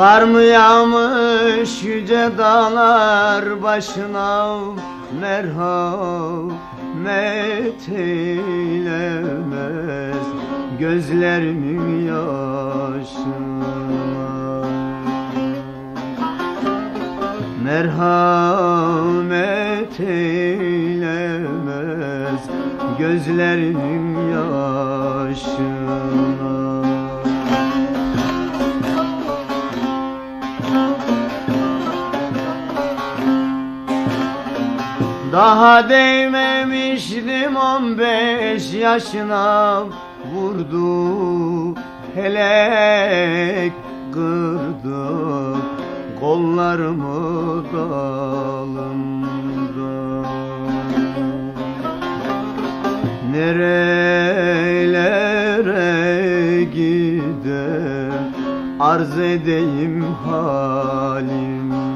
Kar mı yağmış yüce dağlar başına? Merhamet eylemez gözlerimin yaşına. Merhamet eylemez gözlerimin yaşına Daha değmemiştim on beş yaşına vurdu helek kırdı kollarımı dalımda. Nerelere gidem arz edeyim halimde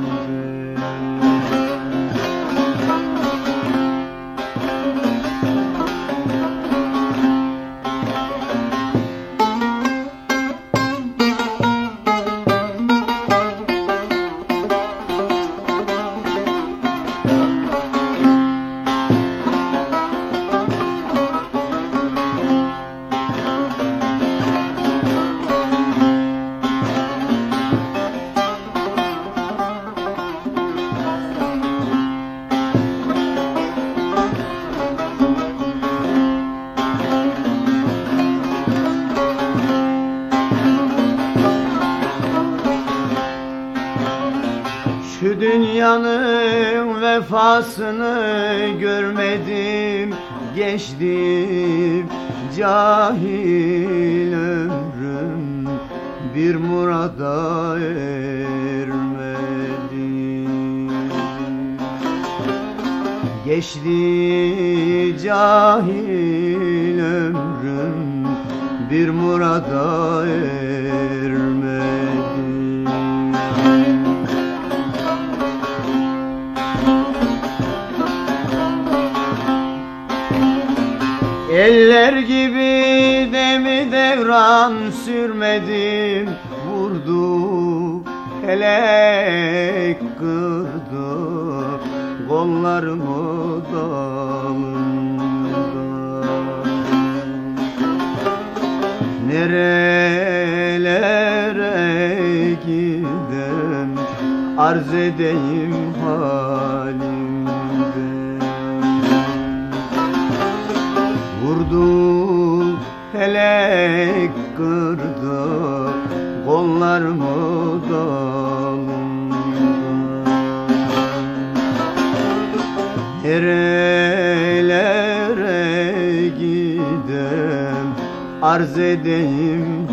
Dünyanın vefasını görmedim Geçtim. Cahil ömrüm Bir murada ermedim. Geçti cahil ömrüm Bir murada ermedim Eller gibi demi devran sürmedim Vurdu helek kırdı Kollarımı dalında Nerelere gidem arz edeyim halimde Vurdu helek kırdı kollarımı dalında Nerelere gidem arz edeyim